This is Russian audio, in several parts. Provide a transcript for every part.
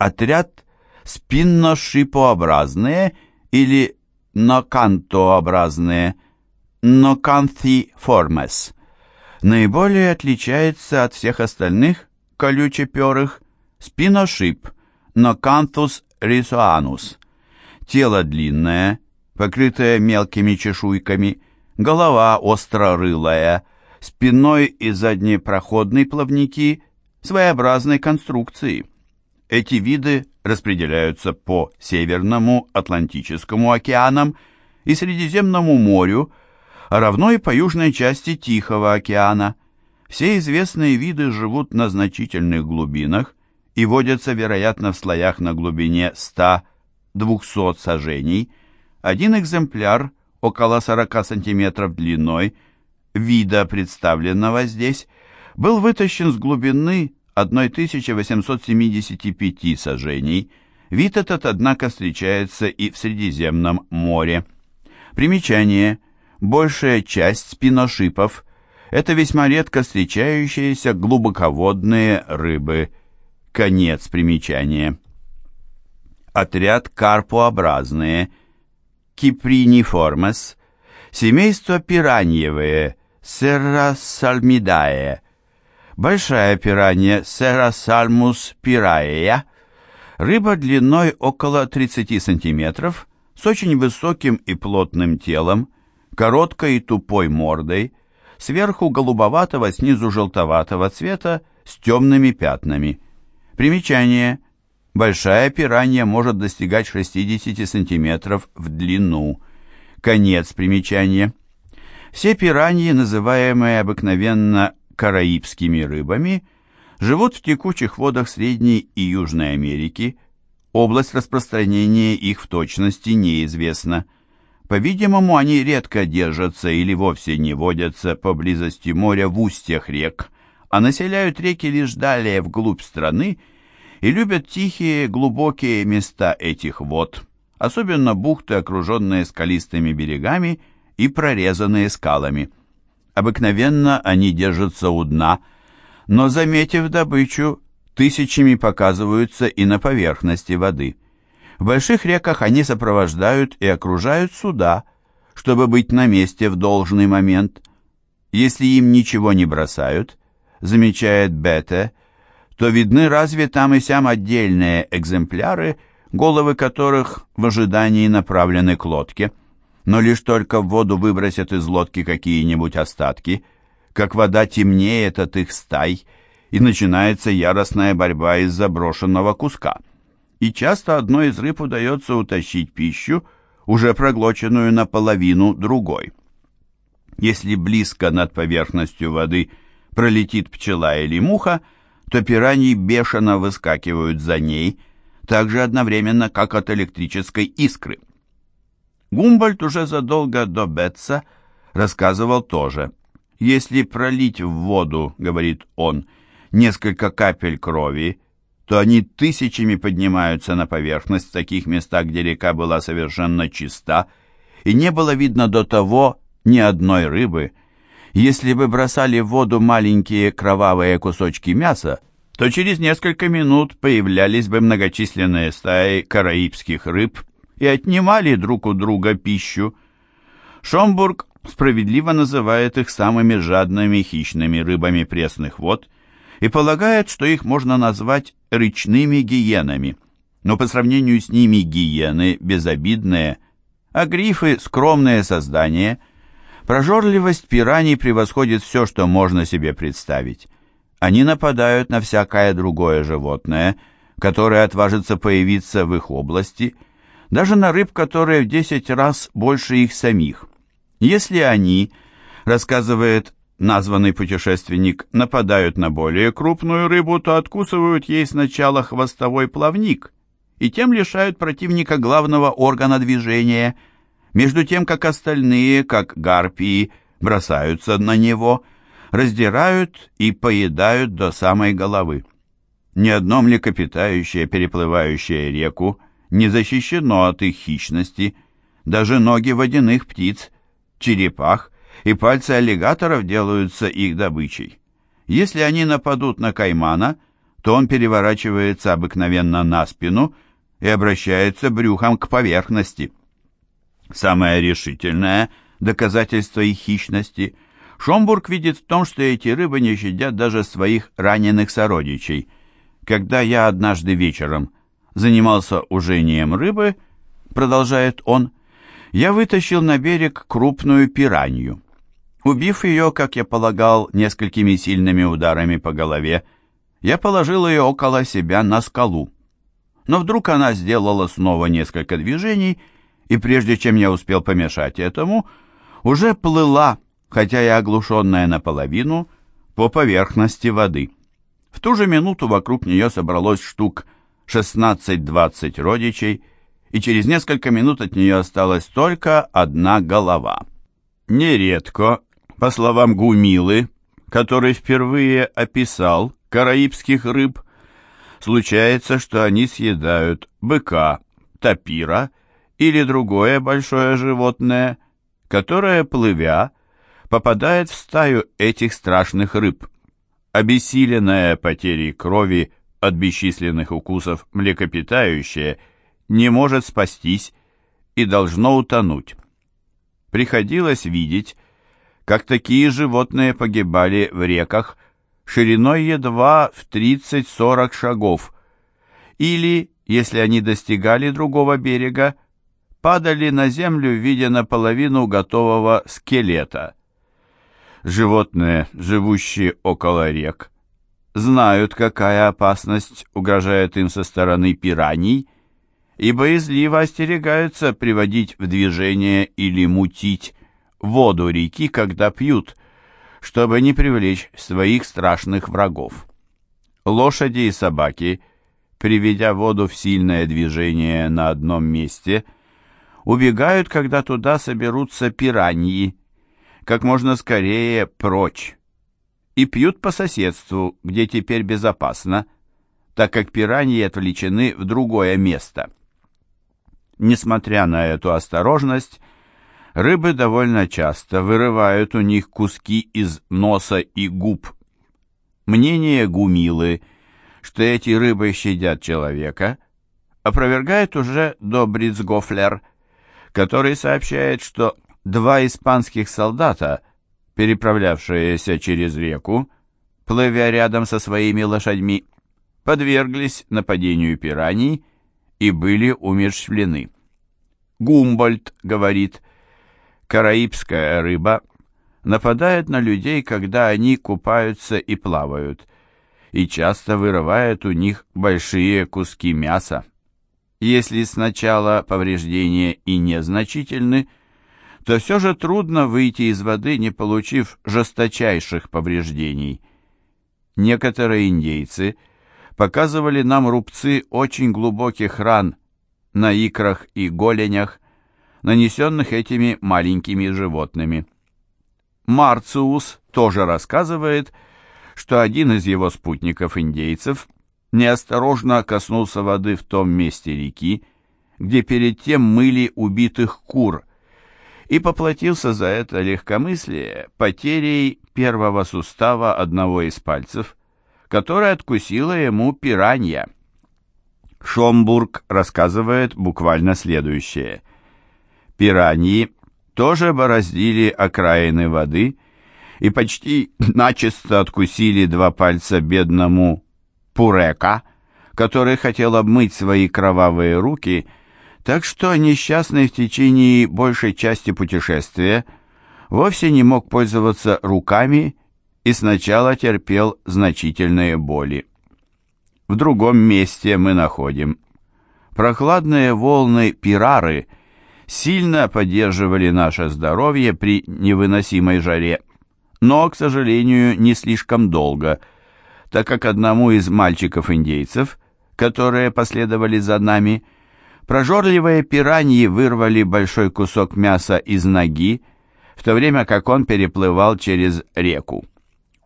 Отряд спинношипообразные или нокантообразные нокантhiformes наиболее отличается от всех остальных колючеперых спиношип Ноканthus рисуанус. Тело длинное, покрытое мелкими чешуйками, голова острорылая, спиной и заднепроходные плавники своеобразной конструкции. Эти виды распределяются по Северному Атлантическому океанам и Средиземному морю, а равно и по южной части Тихого океана. Все известные виды живут на значительных глубинах и водятся, вероятно, в слоях на глубине 100-200 сажений. Один экземпляр, около 40 сантиметров длиной, вида, представленного здесь, был вытащен с глубины 1875 сажений. Вид этот, однако, встречается и в Средиземном море. Примечание. Большая часть спиношипов – это весьма редко встречающиеся глубоководные рыбы. Конец примечания. Отряд карпообразные – Киприниформес, семейство пираньевые – Серрасальмидае – большая пиранья Серасальмус пираея, рыба длиной около 30 сантиметров, с очень высоким и плотным телом, короткой и тупой мордой, сверху голубоватого, снизу желтоватого цвета, с темными пятнами. Примечание. Большая пиранья может достигать 60 сантиметров в длину. Конец примечания. Все пираньи, называемые обыкновенно караибскими рыбами, живут в текучих водах Средней и Южной Америки. Область распространения их в точности неизвестна. По-видимому, они редко держатся или вовсе не водятся поблизости моря в устьях рек, а населяют реки лишь далее вглубь страны и любят тихие, глубокие места этих вод, особенно бухты, окруженные скалистыми берегами и прорезанные скалами. Обыкновенно они держатся у дна, но, заметив добычу, тысячами показываются и на поверхности воды. В больших реках они сопровождают и окружают суда, чтобы быть на месте в должный момент. Если им ничего не бросают, замечает Бете, то видны разве там и сям отдельные экземпляры, головы которых в ожидании направлены к лодке но лишь только в воду выбросят из лодки какие-нибудь остатки, как вода темнеет от их стай, и начинается яростная борьба из заброшенного куска. И часто одной из рыб удается утащить пищу, уже проглоченную наполовину другой. Если близко над поверхностью воды пролетит пчела или муха, то пираньи бешено выскакивают за ней, так же одновременно, как от электрической искры. Гумбольд уже задолго до Бетца рассказывал тоже. «Если пролить в воду, — говорит он, — несколько капель крови, то они тысячами поднимаются на поверхность в таких местах, где река была совершенно чиста, и не было видно до того ни одной рыбы. Если бы бросали в воду маленькие кровавые кусочки мяса, то через несколько минут появлялись бы многочисленные стаи караибских рыб, и отнимали друг у друга пищу. Шомбург справедливо называет их самыми жадными хищными рыбами пресных вод и полагает, что их можно назвать речными гиенами. Но по сравнению с ними гиены безобидные, а грифы – скромные создания. Прожорливость пираний превосходит все, что можно себе представить. Они нападают на всякое другое животное, которое отважится появиться в их области – даже на рыб, которые в 10 раз больше их самих. Если они, рассказывает названный путешественник, нападают на более крупную рыбу, то откусывают ей сначала хвостовой плавник и тем лишают противника главного органа движения, между тем как остальные, как гарпии, бросаются на него, раздирают и поедают до самой головы. Ни одно млекопитающее, переплывающее реку, не защищено от их хищности. Даже ноги водяных птиц, черепах и пальцы аллигаторов делаются их добычей. Если они нападут на каймана, то он переворачивается обыкновенно на спину и обращается брюхом к поверхности. Самое решительное доказательство их хищности Шомбург видит в том, что эти рыбы не щадят даже своих раненых сородичей. Когда я однажды вечером занимался ужением рыбы, продолжает он, я вытащил на берег крупную пиранью. Убив ее, как я полагал, несколькими сильными ударами по голове, я положил ее около себя на скалу. Но вдруг она сделала снова несколько движений, и прежде чем я успел помешать этому, уже плыла, хотя и оглушенная наполовину, по поверхности воды. В ту же минуту вокруг нее собралось штук 16-20 родичей, и через несколько минут от нее осталась только одна голова. Нередко, по словам Гумилы, который впервые описал караибских рыб, случается, что они съедают быка, тапира или другое большое животное, которое, плывя, попадает в стаю этих страшных рыб. Обессиленная потерей крови от бесчисленных укусов млекопитающее не может спастись и должно утонуть. Приходилось видеть, как такие животные погибали в реках шириной едва в 30-40 шагов, или, если они достигали другого берега, падали на землю в виде наполовину готового скелета. Животные, живущие около рек, знают, какая опасность угрожает им со стороны пираний, и боязливо остерегаются приводить в движение или мутить воду реки, когда пьют, чтобы не привлечь своих страшных врагов. Лошади и собаки, приведя воду в сильное движение на одном месте, убегают, когда туда соберутся пираньи, как можно скорее прочь, и пьют по соседству, где теперь безопасно, так как пираньи отвлечены в другое место. Несмотря на эту осторожность, Рыбы довольно часто вырывают у них куски из носа и губ. Мнение Гумилы, что эти рыбы щадят человека, опровергает уже Добриц Гофлер, который сообщает, что два испанских солдата, переправлявшиеся через реку, плывя рядом со своими лошадьми, подверглись нападению пираний и были умерщвлены. Гумбольд говорит, Караибская рыба нападает на людей, когда они купаются и плавают, и часто вырывает у них большие куски мяса. Если сначала повреждения и незначительны, то все же трудно выйти из воды, не получив жесточайших повреждений. Некоторые индейцы показывали нам рубцы очень глубоких ран на икрах и голенях, нанесенных этими маленькими животными. Марциус тоже рассказывает, что один из его спутников-индейцев неосторожно коснулся воды в том месте реки, где перед тем мыли убитых кур, и поплатился за это легкомыслие потерей первого сустава одного из пальцев, которое откусила ему пиранья. Шомбург рассказывает буквально следующее. Пираньи тоже бороздили окраины воды и почти начисто откусили два пальца бедному Пурека, который хотел обмыть свои кровавые руки, так что несчастный в течение большей части путешествия вовсе не мог пользоваться руками и сначала терпел значительные боли. В другом месте мы находим прохладные волны Пирары – сильно поддерживали наше здоровье при невыносимой жаре, но, к сожалению, не слишком долго, так как одному из мальчиков-индейцев, которые последовали за нами, прожорливые пираньи вырвали большой кусок мяса из ноги, в то время как он переплывал через реку.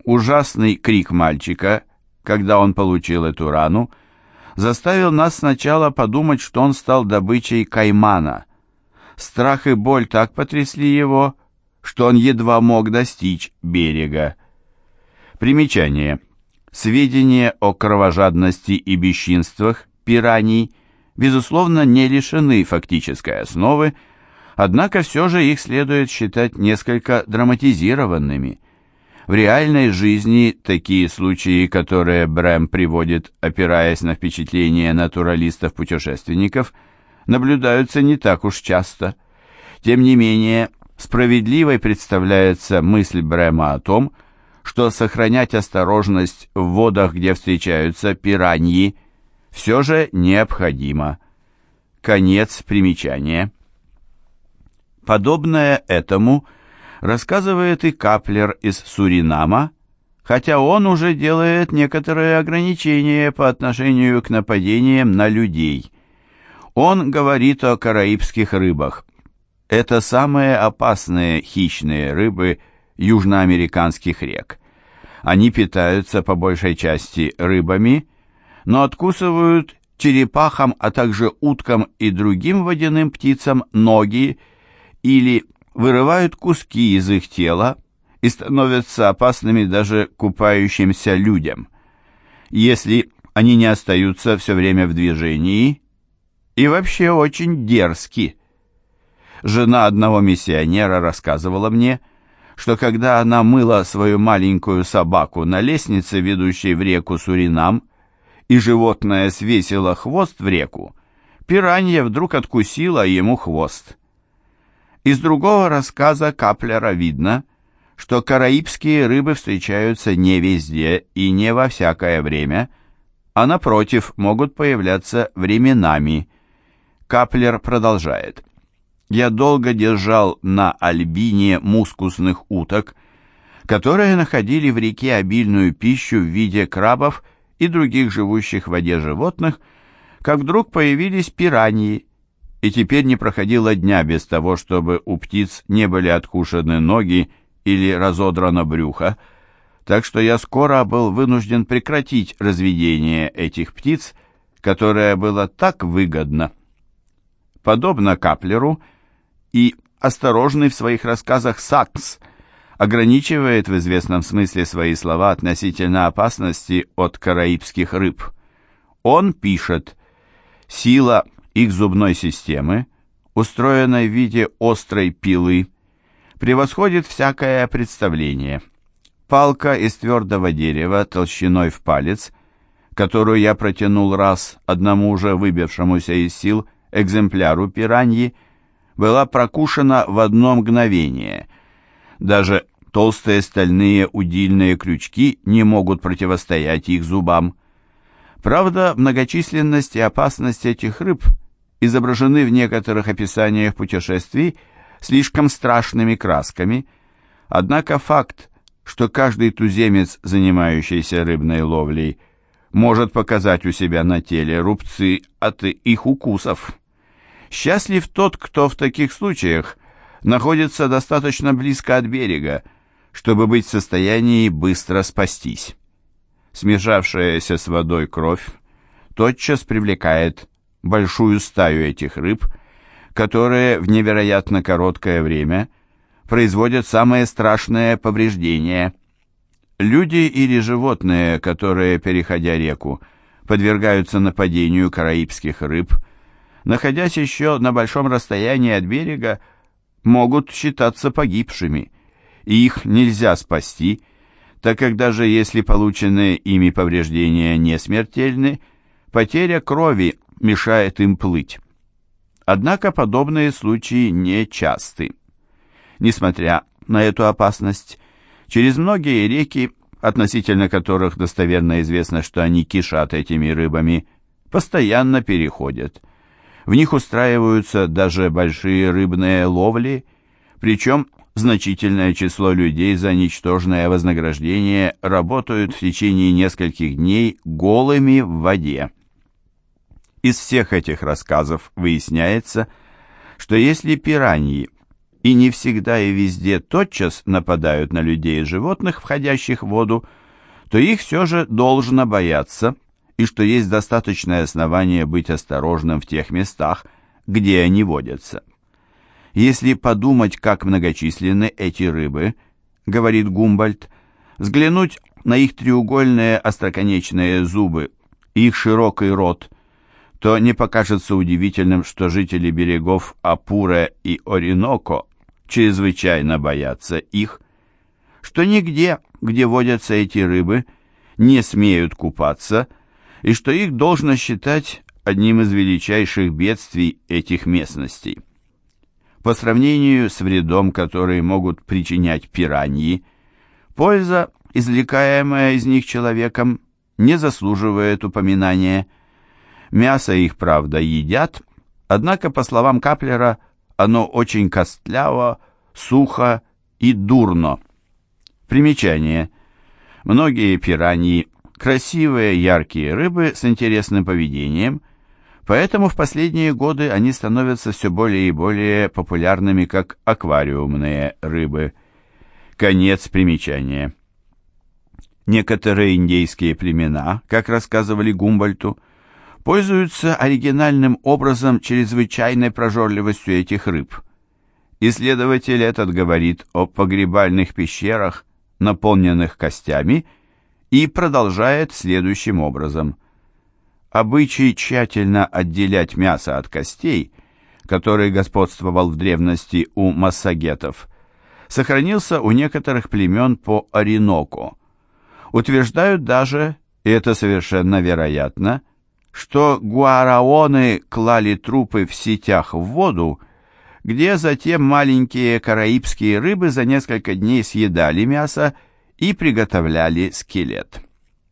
Ужасный крик мальчика, когда он получил эту рану, заставил нас сначала подумать, что он стал добычей каймана – Страх и боль так потрясли его, что он едва мог достичь берега. Примечание. Сведения о кровожадности и бесчинствах пираний, безусловно, не лишены фактической основы, однако все же их следует считать несколько драматизированными. В реальной жизни такие случаи, которые Брэм приводит, опираясь на впечатления натуралистов-путешественников, наблюдаются не так уж часто. Тем не менее, справедливой представляется мысль Брэма о том, что сохранять осторожность в водах, где встречаются пираньи, все же необходимо. Конец примечания. Подобное этому рассказывает и Каплер из Суринама, хотя он уже делает некоторые ограничения по отношению к нападениям на людей. Он говорит о караибских рыбах. Это самые опасные хищные рыбы южноамериканских рек. Они питаются по большей части рыбами, но откусывают черепахам, а также уткам и другим водяным птицам ноги или вырывают куски из их тела и становятся опасными даже купающимся людям. Если они не остаются все время в движении и вообще очень дерзки. Жена одного миссионера рассказывала мне, что когда она мыла свою маленькую собаку на лестнице, ведущей в реку Суринам, и животное свесило хвост в реку, пиранья вдруг откусила ему хвост. Из другого рассказа Каплера видно, что караибские рыбы встречаются не везде и не во всякое время, а напротив могут появляться временами. Каплер продолжает. «Я долго держал на Альбине мускусных уток, которые находили в реке обильную пищу в виде крабов и других живущих в воде животных, как вдруг появились пираньи, и теперь не проходило дня без того, чтобы у птиц не были откушены ноги или разодрано брюхо, так что я скоро был вынужден прекратить разведение этих птиц, которое было так выгодно. Подобно Каплеру и осторожный в своих рассказах Сакс ограничивает в известном смысле свои слова относительно опасности от караибских рыб. Он пишет «Сила их зубной системы, устроенной в виде острой пилы, превосходит всякое представление. Палка из твердого дерева толщиной в палец, которую я протянул раз одному уже выбившемуся из сил экземпляру пираньи, была прокушена в одно мгновение. Даже толстые стальные удильные крючки не могут противостоять их зубам. Правда, многочисленность и опасность этих рыб – изображены в некоторых описаниях путешествий слишком страшными красками, однако факт, что каждый туземец, занимающийся рыбной ловлей, может показать у себя на теле рубцы от их укусов. Счастлив тот, кто в таких случаях находится достаточно близко от берега, чтобы быть в состоянии быстро спастись. Смешавшаяся с водой кровь тотчас привлекает большую стаю этих рыб, которые в невероятно короткое время производят самые страшные повреждения. Люди или животные, которые, переходя реку, подвергаются нападению караибских рыб, находясь еще на большом расстоянии от берега, могут считаться погибшими, и их нельзя спасти, так как даже если полученные ими повреждения не смертельны, потеря крови мешает им плыть. Однако подобные случаи нечасты. Несмотря на эту опасность, через многие реки, относительно которых достоверно известно, что они кишат этими рыбами, постоянно переходят. В них устраиваются даже большие рыбные ловли, причем значительное число людей за ничтожное вознаграждение работают в течение нескольких дней голыми в воде. Из всех этих рассказов выясняется, что если пираньи и не всегда и везде тотчас нападают на людей и животных, входящих в воду, то их все же должно бояться, и что есть достаточное основание быть осторожным в тех местах, где они водятся. Если подумать, как многочисленны эти рыбы, говорит Гумбольд, взглянуть на их треугольные остроконечные зубы их широкий рот, то не покажется удивительным, что жители берегов Апуре и Ориноко чрезвычайно боятся их, что нигде, где водятся эти рыбы, не смеют купаться, и что их должно считать одним из величайших бедствий этих местностей. По сравнению с вредом, который могут причинять пираньи, польза, извлекаемая из них человеком, не заслуживает упоминания. Мясо их, правда, едят, однако, по словам Каплера, оно очень костляво, сухо и дурно. Примечание. Многие пираньи – красивые яркие рыбы с интересным поведением, поэтому в последние годы они становятся все более и более популярными как аквариумные рыбы. Конец примечания. Некоторые индейские племена, как рассказывали Гумбольту, пользуются оригинальным образом чрезвычайной прожорливостью этих рыб. Исследователь этот говорит о погребальных пещерах, наполненных костями, и продолжает следующим образом. Обычай тщательно отделять мясо от костей, который господствовал в древности у массагетов, сохранился у некоторых племен по Ореноко. Утверждают даже, и это совершенно вероятно, что гуараоны клали трупы в сетях в воду, где затем маленькие караибские рыбы за несколько дней съедали мясо и приготовляли скелет.